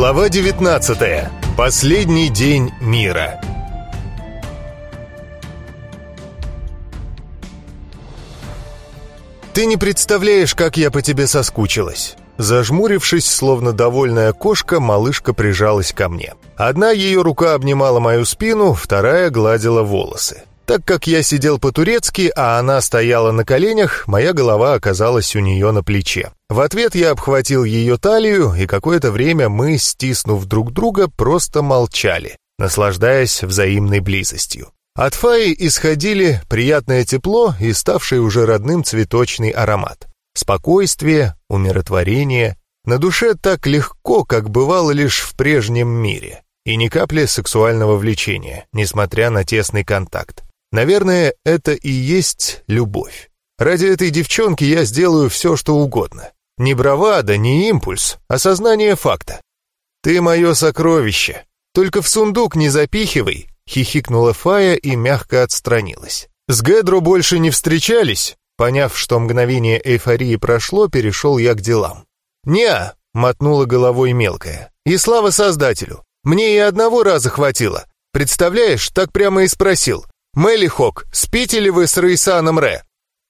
Глава 19. Последний день мира. Ты не представляешь, как я по тебе соскучилась. Зажмурившись, словно довольная кошка, малышка прижалась ко мне. Одна ее рука обнимала мою спину, вторая гладила волосы. Так как я сидел по-турецки, а она стояла на коленях, моя голова оказалась у нее на плече. В ответ я обхватил ее талию, и какое-то время мы, стиснув друг друга, просто молчали, наслаждаясь взаимной близостью. От Фаи исходили приятное тепло и ставший уже родным цветочный аромат. Спокойствие, умиротворение. На душе так легко, как бывало лишь в прежнем мире. И ни капли сексуального влечения, несмотря на тесный контакт. Наверное, это и есть любовь. Ради этой девчонки я сделаю все, что угодно. Не бравада, не импульс, а сознание факта. Ты мое сокровище. Только в сундук не запихивай, хихикнула Фая и мягко отстранилась. С Гедро больше не встречались? Поняв, что мгновение эйфории прошло, перешел я к делам. «Не-а», мотнула головой мелкая. «И слава Создателю! Мне и одного раза хватило. Представляешь, так прямо и спросил. «Мелли Хок, спите ли вы с Рейсаном Ре?»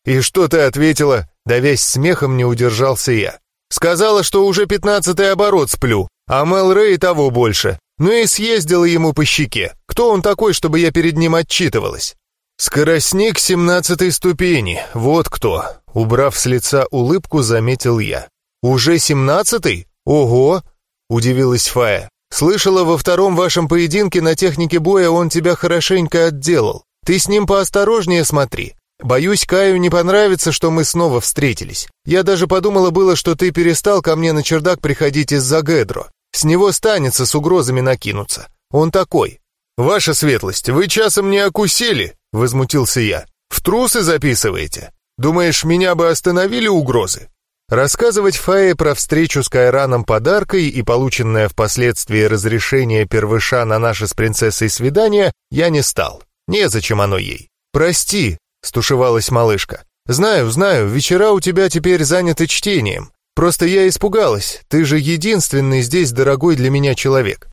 «И что ты ответила?» Да весь смехом не удержался я. «Сказала, что уже пятнадцатый оборот сплю, а Мел Рэй того больше. Ну и съездила ему по щеке. Кто он такой, чтобы я перед ним отчитывалась?» «Скоростник семнадцатой ступени, вот кто!» Убрав с лица улыбку, заметил я. «Уже семнадцатый? Ого!» — удивилась Фая. «Слышала, во втором вашем поединке на технике боя он тебя хорошенько отделал. Ты с ним поосторожнее смотри. Боюсь, Каю не понравится, что мы снова встретились. Я даже подумала было, что ты перестал ко мне на чердак приходить из-за Гедро. С него станется с угрозами накинуться. Он такой. «Ваша светлость, вы часом не окусили?» — возмутился я. «В трусы записываете? Думаешь, меня бы остановили угрозы?» Рассказывать Фае про встречу с Кайраном подаркой и полученное впоследствии разрешение первыша на наше с принцессой свидание я не стал. Незачем оно ей. «Прости», — стушевалась малышка. «Знаю, знаю, вечера у тебя теперь заняты чтением. Просто я испугалась, ты же единственный здесь дорогой для меня человек».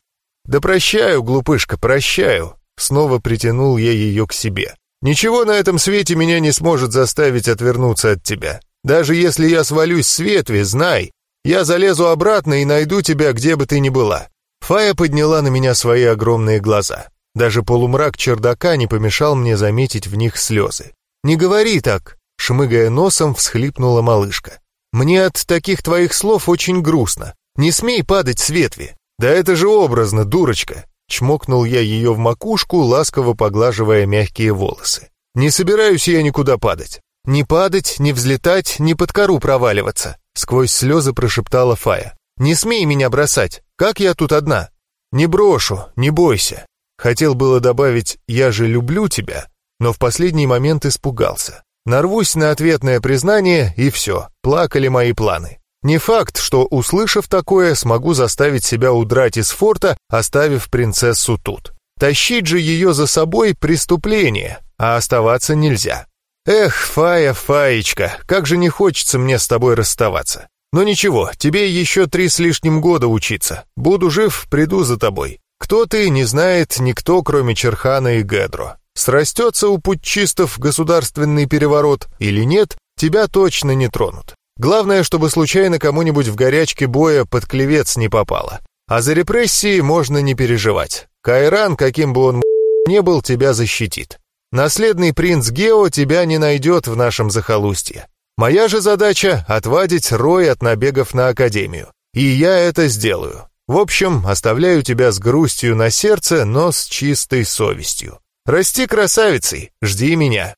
«Да прощаю, глупышка, прощаю», — снова притянул я ее к себе. «Ничего на этом свете меня не сможет заставить отвернуться от тебя. Даже если я свалюсь с ветви, знай, я залезу обратно и найду тебя, где бы ты ни была». Фая подняла на меня свои огромные глаза. Даже полумрак чердака не помешал мне заметить в них слезы. «Не говори так!» — шмыгая носом, всхлипнула малышка. «Мне от таких твоих слов очень грустно. Не смей падать с ветви!» «Да это же образно, дурочка!» Чмокнул я ее в макушку, ласково поглаживая мягкие волосы. «Не собираюсь я никуда падать. Не падать, не взлетать, не под кору проваливаться!» Сквозь слезы прошептала Фая. «Не смей меня бросать! Как я тут одна?» «Не брошу, не бойся!» Хотел было добавить «я же люблю тебя», но в последний момент испугался. Нарвусь на ответное признание, и все, плакали мои планы. Не факт, что, услышав такое, смогу заставить себя удрать из форта, оставив принцессу тут. Тащить же ее за собой — преступление, а оставаться нельзя. Эх, Фая, Фаечка, как же не хочется мне с тобой расставаться. Но ничего, тебе еще три с лишним года учиться. Буду жив, приду за тобой. Кто ты, не знает никто, кроме Черхана и Гедро. Срастется у путчистов государственный переворот или нет, тебя точно не тронут. Главное, чтобы случайно кому-нибудь в горячке боя под клевец не попало. А за репрессии можно не переживать. Кайран, каким бы он не был, тебя защитит. Наследный принц Гео тебя не найдет в нашем захолустье. Моя же задача — отвадить рой от набегов на Академию. И я это сделаю. В общем, оставляю тебя с грустью на сердце, но с чистой совестью. Расти красавицей, жди меня.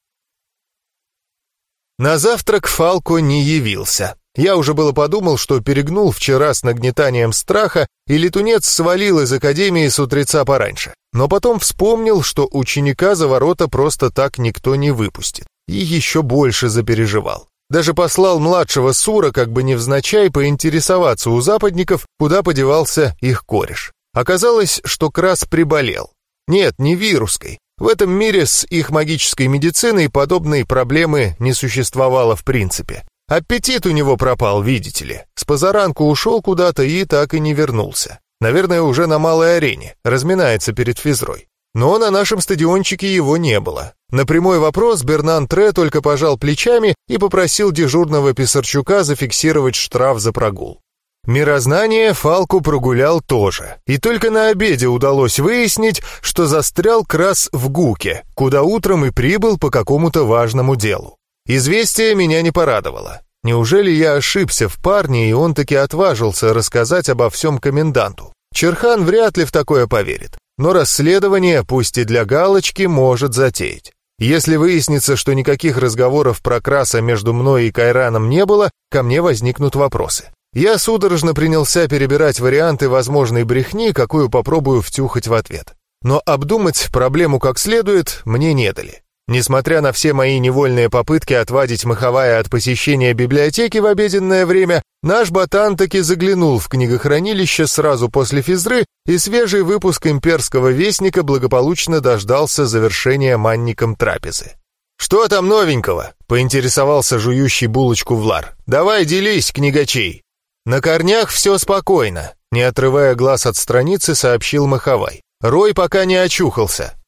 На завтрак Фалко не явился. Я уже было подумал, что перегнул вчера с нагнетанием страха, и летунец свалил из академии с утреца пораньше. Но потом вспомнил, что ученика за ворота просто так никто не выпустит. И еще больше запереживал. Даже послал младшего Сура, как бы невзначай, поинтересоваться у западников, куда подевался их кореш. Оказалось, что Крас приболел. Нет, не вируской. В этом мире с их магической медициной подобной проблемы не существовало в принципе. Аппетит у него пропал, видите ли. С позаранку ушел куда-то и так и не вернулся. Наверное, уже на малой арене, разминается перед физрой. Но на нашем стадиончике его не было. На прямой вопрос Бернан Тре только пожал плечами и попросил дежурного Писарчука зафиксировать штраф за прогул. Мирознание Фалку прогулял тоже, и только на обеде удалось выяснить, что застрял крас в Гуке, куда утром и прибыл по какому-то важному делу. Известие меня не порадовало. Неужели я ошибся в парне, и он таки отважился рассказать обо всем коменданту? Черхан вряд ли в такое поверит, но расследование, пусть и для галочки, может затеять. Если выяснится, что никаких разговоров про краса между мной и Кайраном не было, ко мне возникнут вопросы. Я судорожно принялся перебирать варианты возможной брехни, какую попробую втюхать в ответ. Но обдумать проблему как следует мне не дали. Несмотря на все мои невольные попытки отвадить Маховая от посещения библиотеки в обеденное время, наш ботан таки заглянул в книгохранилище сразу после физры, и свежий выпуск имперского вестника благополучно дождался завершения манником трапезы. «Что там новенького?» — поинтересовался жующий булочку Влар. «Давай делись, книгачей!» «На корнях все спокойно», — не отрывая глаз от страницы, сообщил Маховай. «Рой пока не очухался».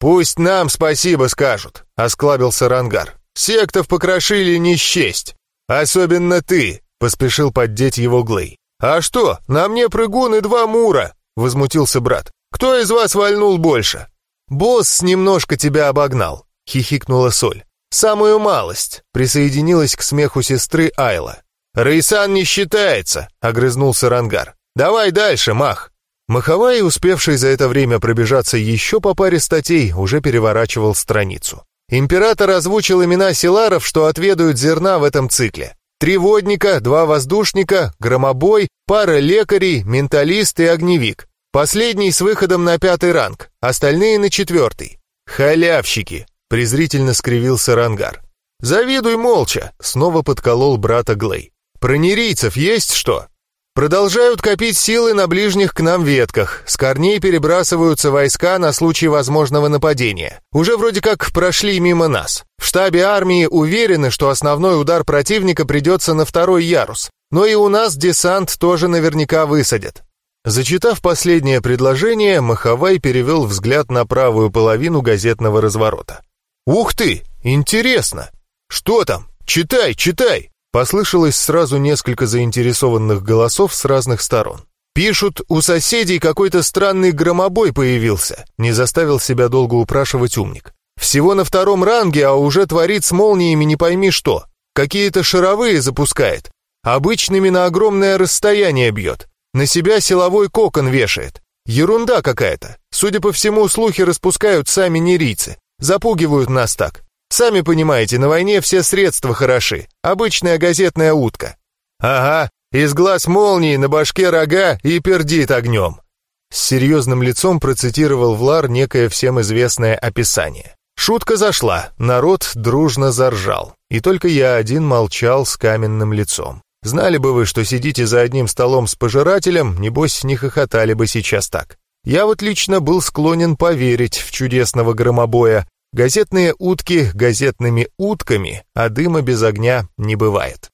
«Пусть нам спасибо скажут», — осклабился Рангар. «Сектов покрошили не счесть. Особенно ты», — поспешил поддеть его Глей. «А что, на мне прыгун и два мура», — возмутился брат. «Кто из вас вальнул больше?» «Босс немножко тебя обогнал», — хихикнула Соль. «Самую малость», — присоединилась к смеху сестры Айла. «Рейсан не считается», — огрызнулся Рангар. «Давай дальше, Мах». Маховай, успевший за это время пробежаться еще по паре статей, уже переворачивал страницу. Император озвучил имена селаров, что отведают зерна в этом цикле. Три водника, два воздушника, громобой, пара лекарей, менталист и огневик. Последний с выходом на пятый ранг, остальные на четвертый. «Халявщики!» — презрительно скривился Рангар. «Завидуй молча!» — снова подколол брата Глей. Про нерийцев есть что? Продолжают копить силы на ближних к нам ветках. С корней перебрасываются войска на случай возможного нападения. Уже вроде как прошли мимо нас. В штабе армии уверены, что основной удар противника придется на второй ярус. Но и у нас десант тоже наверняка высадят. Зачитав последнее предложение, Маховай перевел взгляд на правую половину газетного разворота. «Ух ты! Интересно! Что там? Читай, читай!» Послышалось сразу несколько заинтересованных голосов с разных сторон. «Пишут, у соседей какой-то странный громобой появился», не заставил себя долго упрашивать умник. «Всего на втором ранге, а уже творит с молниями не пойми что. Какие-то шаровые запускает. Обычными на огромное расстояние бьет. На себя силовой кокон вешает. Ерунда какая-то. Судя по всему, слухи распускают сами нерийцы. Запугивают нас так. Сами понимаете, на войне все средства хороши. Обычная газетная утка. Ага, из глаз молнии на башке рога и пердит огнем. С серьезным лицом процитировал Влар некое всем известное описание. Шутка зашла, народ дружно заржал. И только я один молчал с каменным лицом. Знали бы вы, что сидите за одним столом с пожирателем, небось, не хохотали бы сейчас так. Я вот лично был склонен поверить в чудесного громобоя, Газетные утки газетными утками, а дыма без огня не бывает.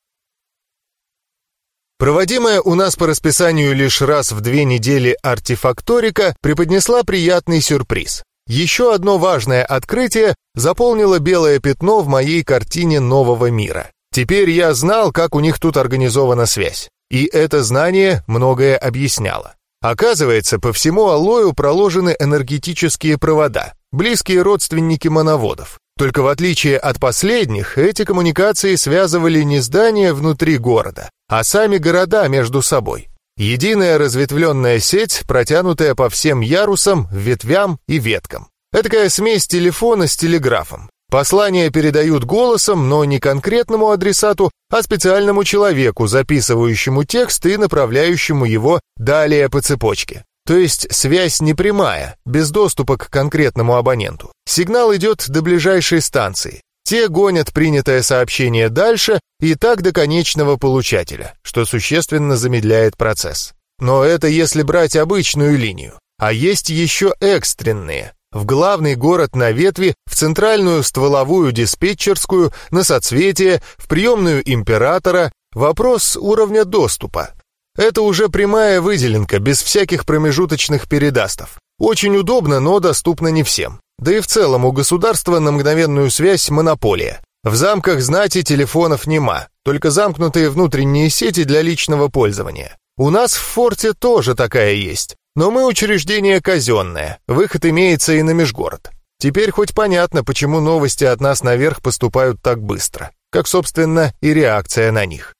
Проводимая у нас по расписанию лишь раз в две недели артефакторика преподнесла приятный сюрприз. Еще одно важное открытие заполнило белое пятно в моей картине нового мира. Теперь я знал, как у них тут организована связь. И это знание многое объясняло. Оказывается, по всему аллою проложены энергетические провода, близкие родственники моноводов. Только в отличие от последних, эти коммуникации связывали не здания внутри города, а сами города между собой. Единая разветвленная сеть, протянутая по всем ярусам, ветвям и веткам. Этакая смесь телефона с телеграфом. Послания передают голосом, но не конкретному адресату, а специальному человеку, записывающему текст и направляющему его далее по цепочке. То есть связь не прямая, без доступа к конкретному абоненту. Сигнал идет до ближайшей станции. Те гонят принятое сообщение дальше и так до конечного получателя, что существенно замедляет процесс. Но это если брать обычную линию. А есть еще экстренные. В главный город на ветви, в центральную стволовую диспетчерскую, на соцветие, в приемную императора. Вопрос уровня доступа. Это уже прямая выделенка, без всяких промежуточных передастов. Очень удобно, но доступно не всем. Да и в целом у государства на мгновенную связь монополия. В замках знати телефонов нема, только замкнутые внутренние сети для личного пользования. У нас в форте тоже такая есть, но мы учреждение казенное, выход имеется и на межгород. Теперь хоть понятно, почему новости от нас наверх поступают так быстро, как, собственно, и реакция на них.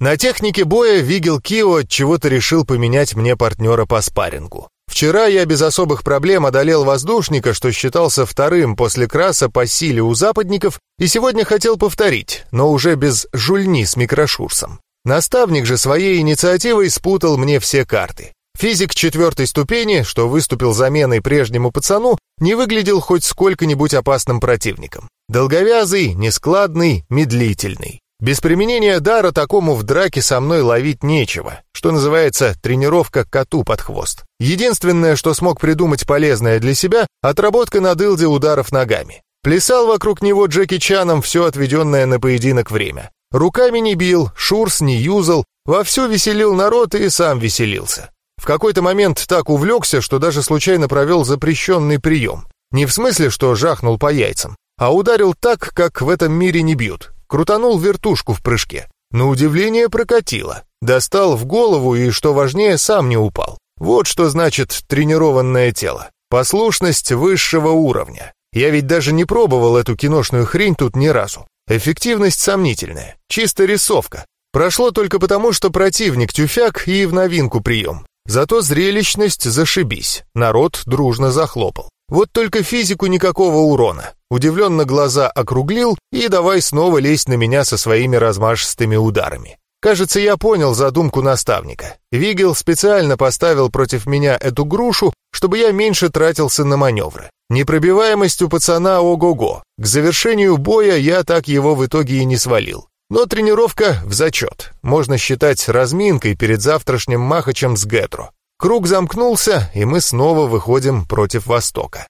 На технике боя Вигел Кио чего-то решил поменять мне партнера по спаррингу. Вчера я без особых проблем одолел воздушника, что считался вторым после краса по силе у западников, и сегодня хотел повторить, но уже без жульни с микрошурсом. Наставник же своей инициативой спутал мне все карты. Физик четвертой ступени, что выступил заменой прежнему пацану, не выглядел хоть сколько-нибудь опасным противником. Долговязый, нескладный, медлительный. Без применения дара такому в драке со мной ловить нечего, что называется тренировка коту под хвост. Единственное, что смог придумать полезное для себя, отработка на дылде ударов ногами. Плясал вокруг него Джеки Чаном все отведенное на поединок время. Руками не бил, шурс не юзал, вовсю веселил народ и сам веселился. В какой-то момент так увлекся, что даже случайно провел запрещенный прием. Не в смысле, что жахнул по яйцам, а ударил так, как в этом мире не бьют, крутанул вертушку в прыжке. На удивление прокатило. Достал в голову и, что важнее, сам не упал. Вот что значит тренированное тело. Послушность высшего уровня. Я ведь даже не пробовал эту киношную хрень тут ни разу. Эффективность сомнительная. Чисто рисовка. Прошло только потому, что противник тюфяк и в новинку прием. Зато зрелищность зашибись. Народ дружно захлопал. Вот только физику никакого урона. Удивленно глаза округлил и давай снова лезть на меня со своими размашистыми ударами. Кажется, я понял задумку наставника. Вигел специально поставил против меня эту грушу, чтобы я меньше тратился на маневры. Непробиваемость у пацана ого-го. К завершению боя я так его в итоге и не свалил. Но тренировка в зачет. Можно считать разминкой перед завтрашним махачем с Гетро. Круг замкнулся, и мы снова выходим против Востока.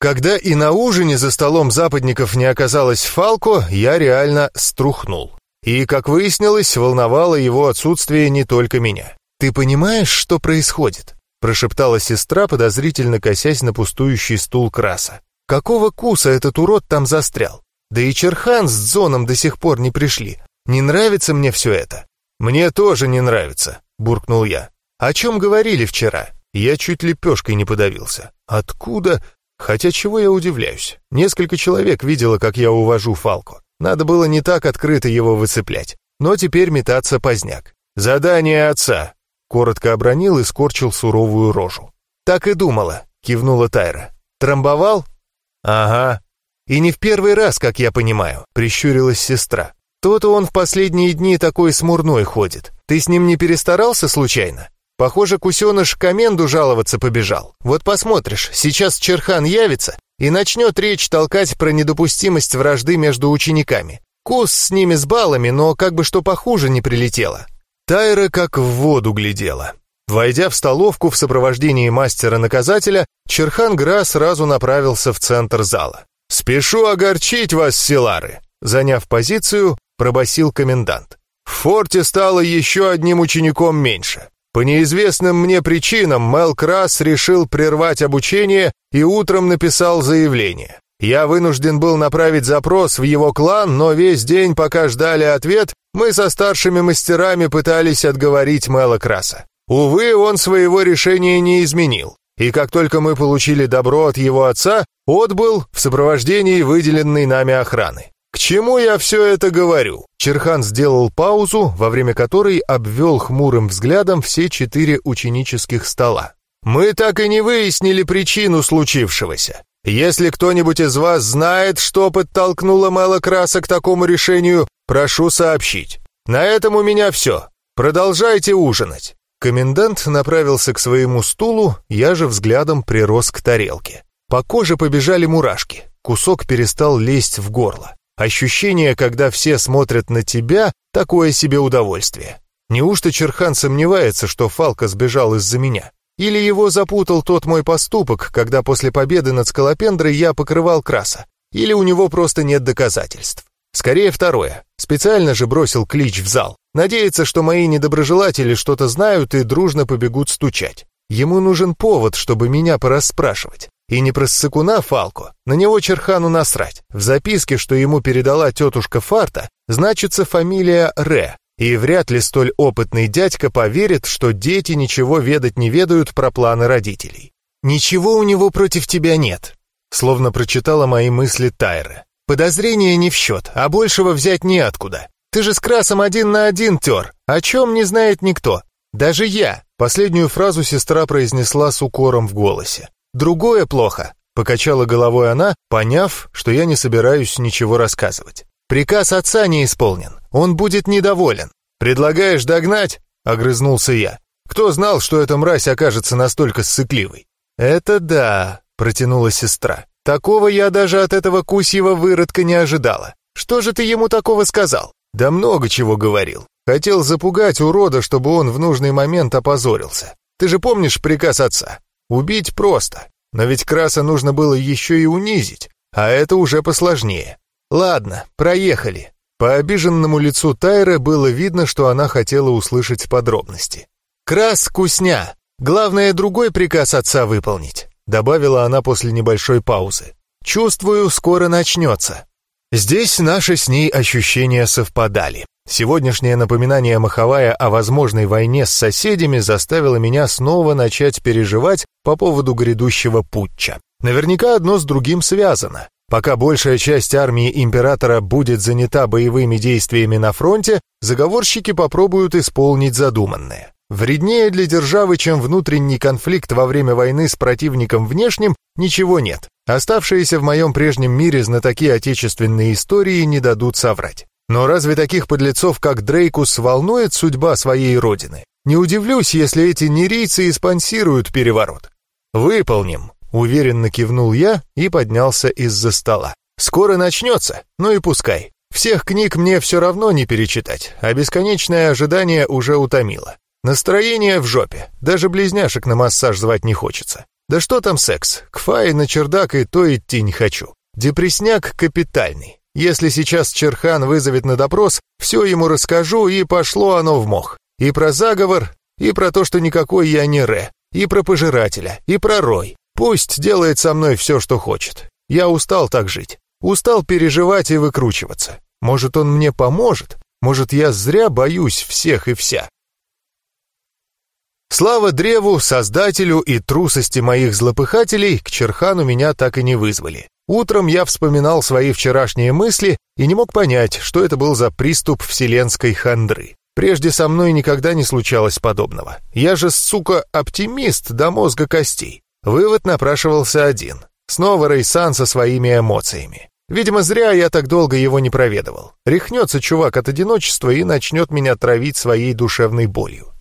Когда и на ужине за столом западников не оказалось Фалко, я реально струхнул. И, как выяснилось, волновало его отсутствие не только меня. «Ты понимаешь, что происходит?» — прошептала сестра, подозрительно косясь на пустующий стул краса. «Какого куса этот урод там застрял? Да и Черхан с Дзоном до сих пор не пришли. Не нравится мне все это». «Мне тоже не нравится», — буркнул я. «О чем говорили вчера?» Я чуть лепешкой не подавился. «Откуда?» Хотя чего я удивляюсь? Несколько человек видело, как я увожу Фалку. Надо было не так открыто его выцеплять. Но теперь метаться поздняк. «Задание отца!» Коротко обронил и скорчил суровую рожу. «Так и думала», — кивнула Тайра. «Трамбовал?» «Ага». «И не в первый раз, как я понимаю», — прищурилась сестра. То-то он в последние дни такой смурной ходит. Ты с ним не перестарался случайно? Похоже, кусеныш к Коменду жаловаться побежал. Вот посмотришь, сейчас Черхан явится и начнет речь толкать про недопустимость вражды между учениками. Кус с ними с баллами, но как бы что похуже не прилетело. Тайра как в воду глядела. Войдя в столовку в сопровождении мастера-наказателя, Черхан Гра сразу направился в центр зала. «Спешу огорчить вас, Силары!» Заняв позицию, пробасил комендант. В форте стало еще одним учеником меньше. По неизвестным мне причинам Мел Крас решил прервать обучение и утром написал заявление. Я вынужден был направить запрос в его клан, но весь день, пока ждали ответ, мы со старшими мастерами пытались отговорить Мела Краса. Увы, он своего решения не изменил. И как только мы получили добро от его отца, отбыл в сопровождении выделенной нами охраны. К чему я все это говорю? Черхан сделал паузу, во время которой обвел хмурым взглядом все четыре ученических стола. Мы так и не выяснили причину случившегося. Если кто-нибудь из вас знает, что подтолкнуло Мэла Краса к такому решению, прошу сообщить. На этом у меня все. Продолжайте ужинать. Комендант направился к своему стулу, я же взглядом прирос к тарелке. По коже побежали мурашки, кусок перестал лезть в горло. Ощущение, когда все смотрят на тебя, такое себе удовольствие. Неужто Черхан сомневается, что Фалка сбежал из-за меня? Или его запутал тот мой поступок, когда после победы над Скалопендрой я покрывал краса? Или у него просто нет доказательств? Скорее второе. Специально же бросил клич в зал. Надеется, что мои недоброжелатели что-то знают и дружно побегут стучать. Ему нужен повод, чтобы меня порасспрашивать. И не про ссыкуна Фалку, на него Черхану насрать. В записке, что ему передала тетушка Фарта, значится фамилия Ре, и вряд ли столь опытный дядька поверит, что дети ничего ведать не ведают про планы родителей. «Ничего у него против тебя нет», словно прочитала мои мысли Тайра. «Подозрения не в счет, а большего взять неоткуда. Ты же с красом один на один тер, о чем не знает никто. Даже я». Последнюю фразу сестра произнесла с укором в голосе. «Другое плохо», — покачала головой она, поняв, что я не собираюсь ничего рассказывать. «Приказ отца не исполнен, он будет недоволен. Предлагаешь догнать?» — огрызнулся я. «Кто знал, что эта мразь окажется настолько ссыкливой?» «Это да», — протянула сестра. «Такого я даже от этого кусьего выродка не ожидала. Что же ты ему такого сказал?» «Да много чего говорил. Хотел запугать урода, чтобы он в нужный момент опозорился. Ты же помнишь приказ отца? Убить просто. Но ведь Краса нужно было еще и унизить, а это уже посложнее. Ладно, проехали. По обиженному лицу Тайры было видно, что она хотела услышать подробности. «Крас, кусня! Главное, другой приказ отца выполнить», добавила она после небольшой паузы. «Чувствую, скоро начнется». Здесь наши с ней ощущения совпадали. Сегодняшнее напоминание Маховая о возможной войне с соседями заставило меня снова начать переживать по поводу грядущего путча. Наверняка одно с другим связано. Пока большая часть армии императора будет занята боевыми действиями на фронте, заговорщики попробуют исполнить задуманное. Вреднее для державы, чем внутренний конфликт во время войны с противником внешним, ничего нет. Оставшиеся в моем прежнем мире знатоки отечественной истории не дадут соврать. Но разве таких подлецов, как Дрейкус, волнует судьба своей родины? Не удивлюсь, если эти нерийцы и спонсируют переворот. Выполним, уверенно кивнул я и поднялся из-за стола. Скоро начнется, ну и пускай. Всех книг мне все равно не перечитать, а бесконечное ожидание уже утомило. Настроение в жопе, даже близняшек на массаж звать не хочется. Да что там секс, к Фае на чердак и то идти не хочу. Депресняк капитальный. Если сейчас Черхан вызовет на допрос, все ему расскажу, и пошло оно в мох. И про заговор, и про то, что никакой я не Ре, и про пожирателя, и про Рой. Пусть делает со мной все, что хочет. Я устал так жить. Устал переживать и выкручиваться. Может, он мне поможет? Может, я зря боюсь всех и вся? Слава древу, создателю и трусости моих злопыхателей к Черхану меня так и не вызвали. Утром я вспоминал свои вчерашние мысли и не мог понять, что это был за приступ вселенской хандры. Прежде со мной никогда не случалось подобного. Я же, сука, оптимист до мозга костей. Вывод напрашивался один. Снова Рейсан со своими эмоциями. Видимо, зря я так долго его не проведывал. Рехнется чувак от одиночества и начнет меня травить своей душевной болью.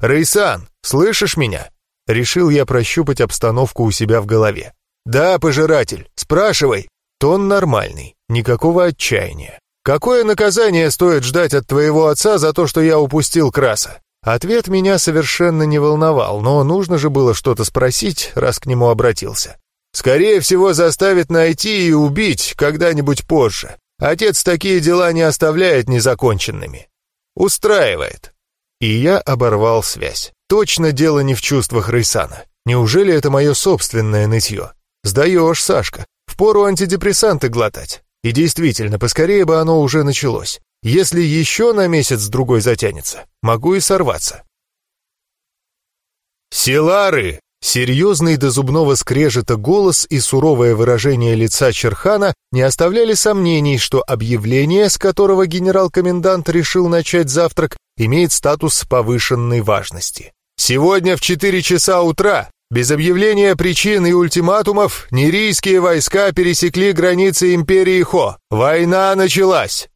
«Рейсан, слышишь меня?» Решил я прощупать обстановку у себя в голове. «Да, пожиратель, спрашивай». Тон нормальный, никакого отчаяния. «Какое наказание стоит ждать от твоего отца за то, что я упустил краса?» Ответ меня совершенно не волновал, но нужно же было что-то спросить, раз к нему обратился. «Скорее всего, заставит найти и убить когда-нибудь позже. Отец такие дела не оставляет незаконченными. Устраивает». И я оборвал связь. Точно дело не в чувствах Рейсана. Неужели это мое собственное нытье? «Сдаешь, Сашка. Впору антидепрессанты глотать. И действительно, поскорее бы оно уже началось. Если еще на месяц-другой затянется, могу и сорваться». «Силары!» Серьезный до зубного скрежета голос и суровое выражение лица Черхана не оставляли сомнений, что объявление, с которого генерал-комендант решил начать завтрак, имеет статус повышенной важности. «Сегодня в 4 часа утра без объявления причин и ультиматумов нерийские войска пересекли границы империи Хо. Война началась.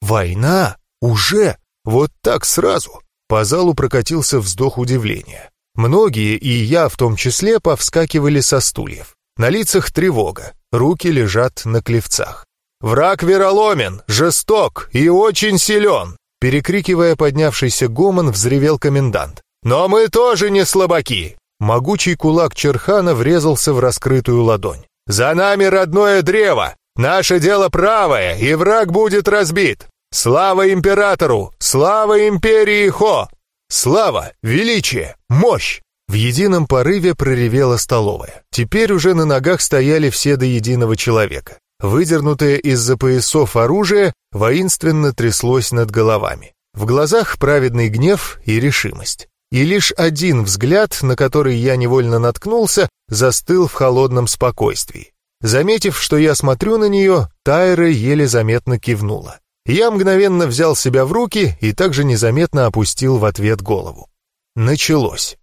Война? Уже? Вот так сразу? По залу прокатился вздох удивления. Многие, и я в том числе, повскакивали со стульев. На лицах тревога, руки лежат на клевцах. «Враг вероломен, жесток и очень силен!» Перекрикивая поднявшийся гомон, взревел комендант. «Но мы тоже не слабаки! Могучий кулак Черхана врезался в раскрытую ладонь. «За нами родное древо! Наше дело правое, и враг будет разбит! Слава императору! Слава империи Хо! Слава, величие, мощь!» В едином порыве проревела столовая. Теперь уже на ногах стояли все до единого человека. Выдернутое из-за поясов оружие воинственно тряслось над головами. В глазах праведный гнев и решимость. И лишь один взгляд, на который я невольно наткнулся, застыл в холодном спокойствии. Заметив, что я смотрю на нее, Тайра еле заметно кивнула. Я мгновенно взял себя в руки и также незаметно опустил в ответ голову. Началось.